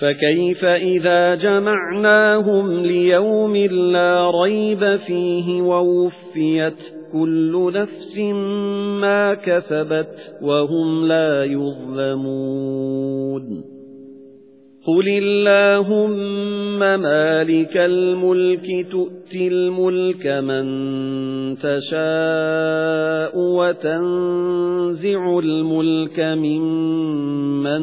فَكَيْفَ إِذَا جَمَعْنَاهُمْ لِيَوْمٍ لَّا رَيْبَ فِيهِ وَوُفِّيَتْ كُلُّ نَفْسٍ مَا كَسَبَتْ وَهُمْ لَا يُظْلَمُونَ قُلِ اللَّهُمَّ مَالِكَ الْمُلْكِ تُؤْتِي الْمُلْكَ مَن تَشَاءُ وَتَنزِعُ الْمُلْكَ مِمَّن